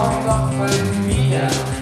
morgen noch bei mir.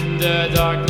In the darkness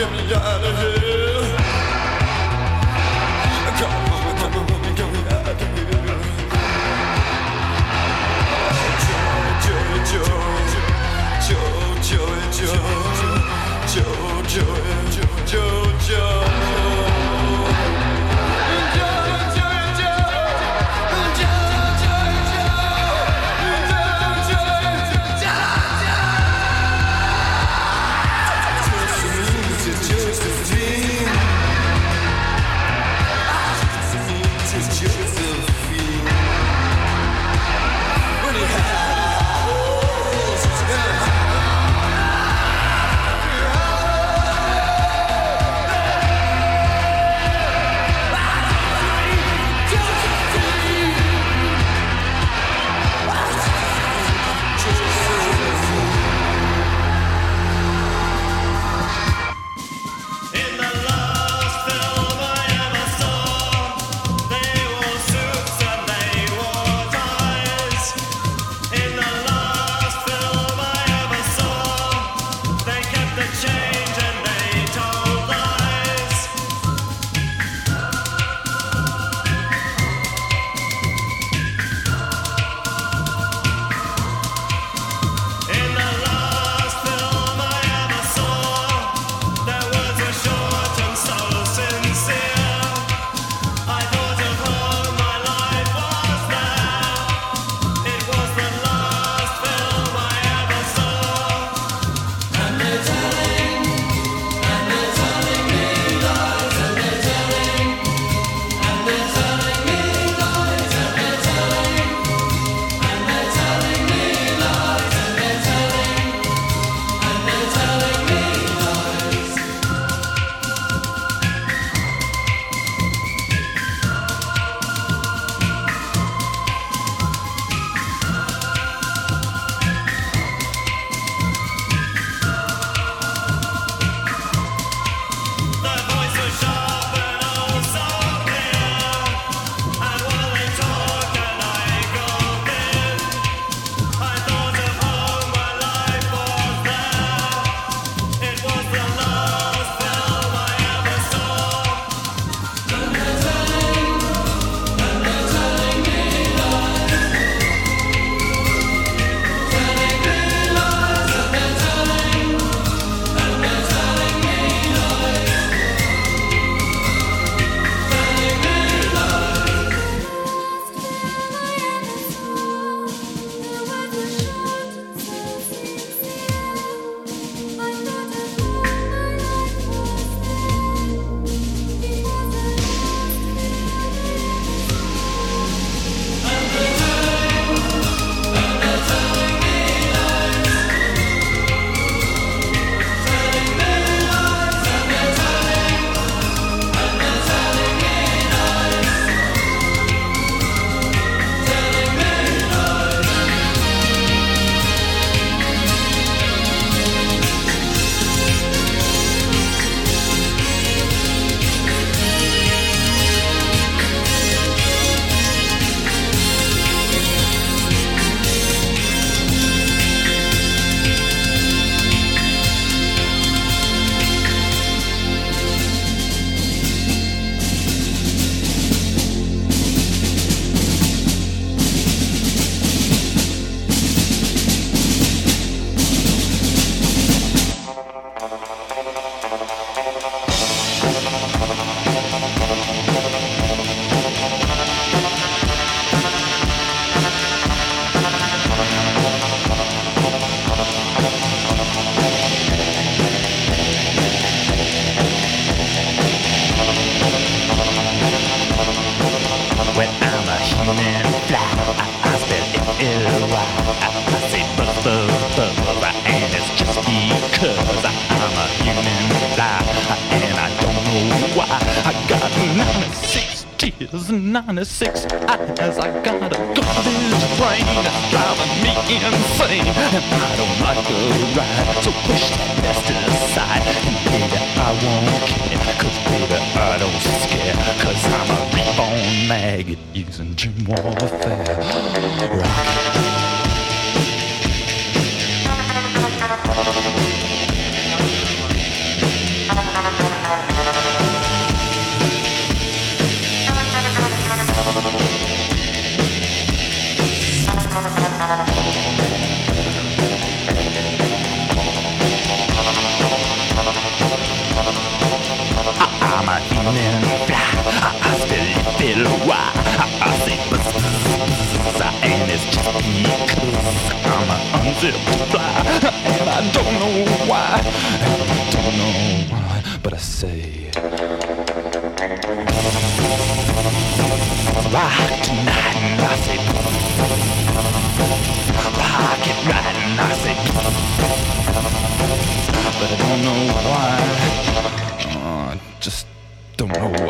Gemi yerleri just don't know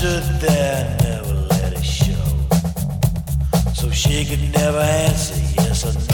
stood there, and never let it show. So she could never answer yes or no.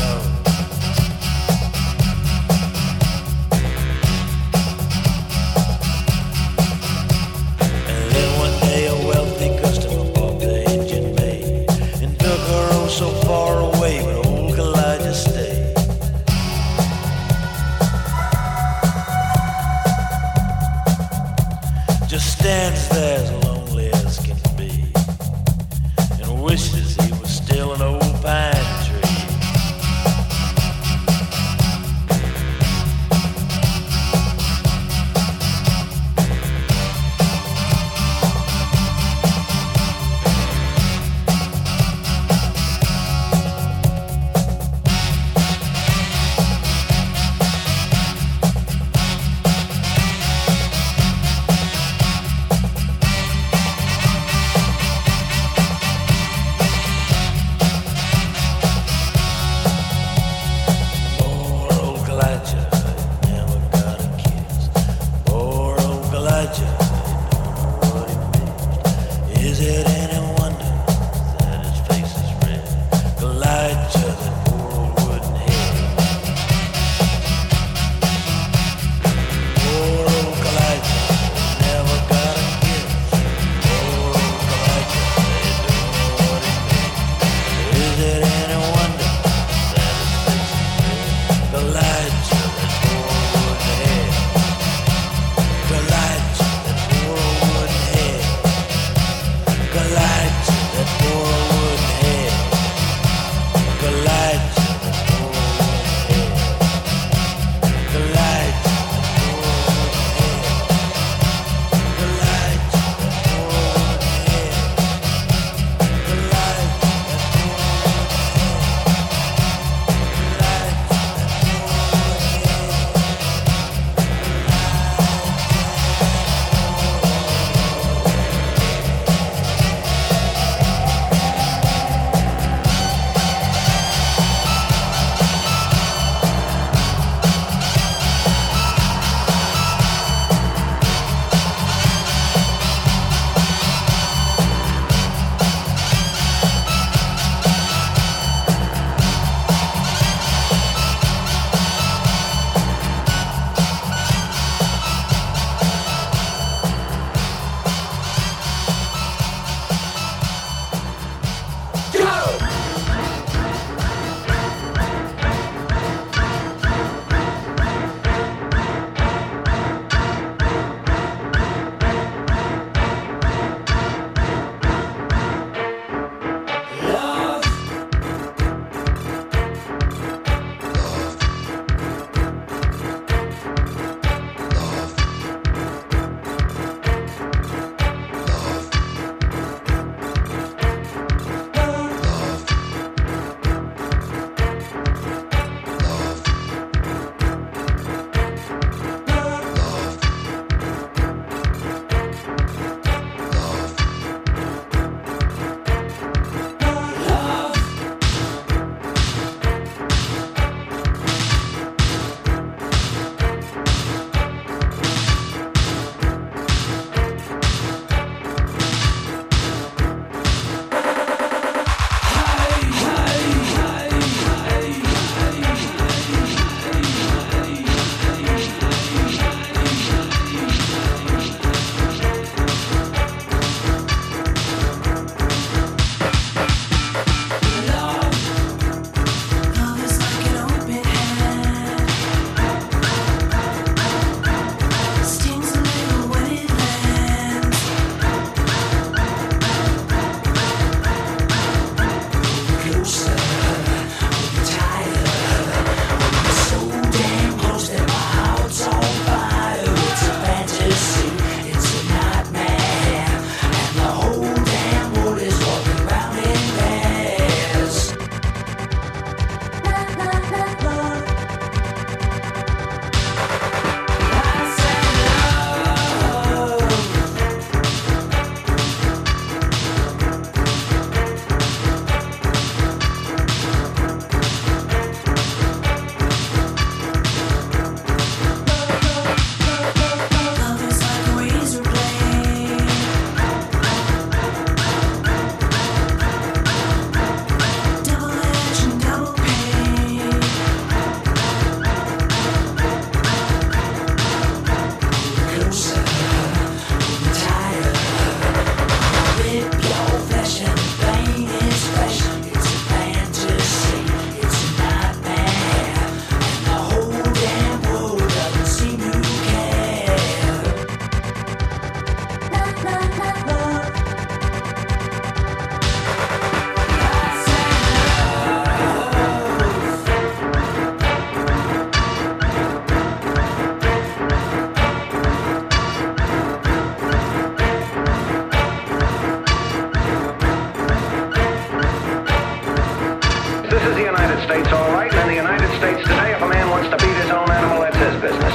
States, all right. And in the United States today, if a man wants to beat his own animal, that's his business.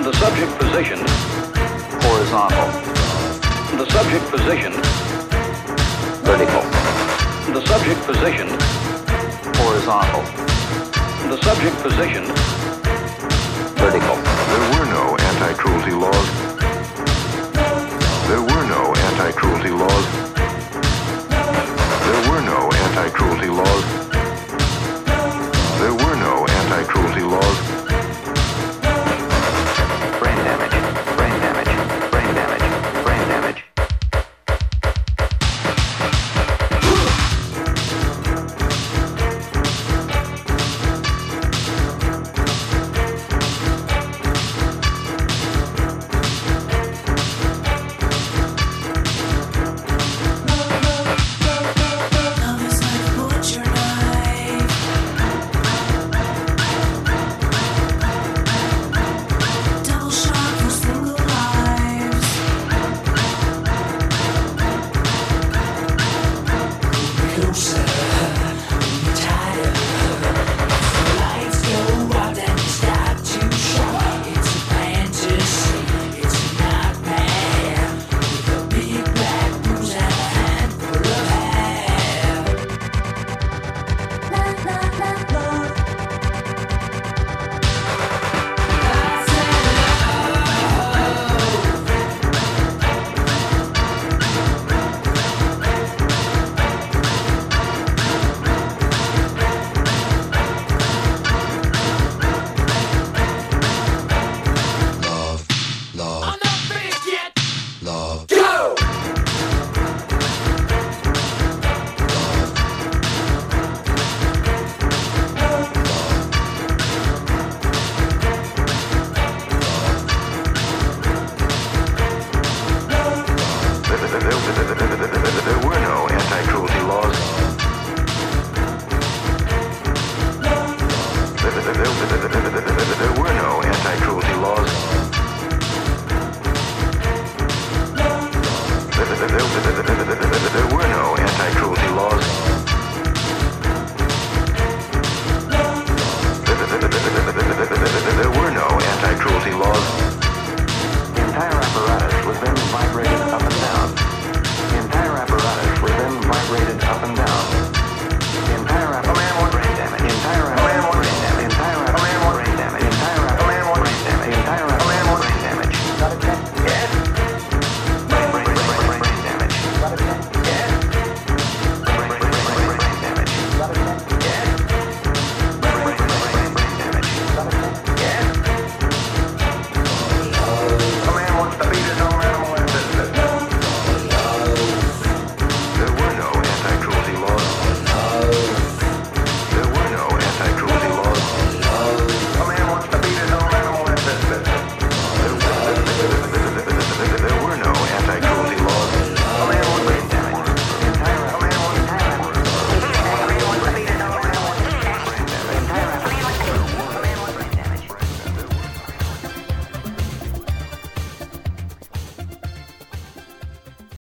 The subject positioned. Horizontal. The subject positioned. Vertical. The subject positioned. Horizontal. The subject positioned. Vertical anti-cruelty laws. There were no anti-cruelty laws. There were no anti-cruelty laws. There were no anti-cruelty laws.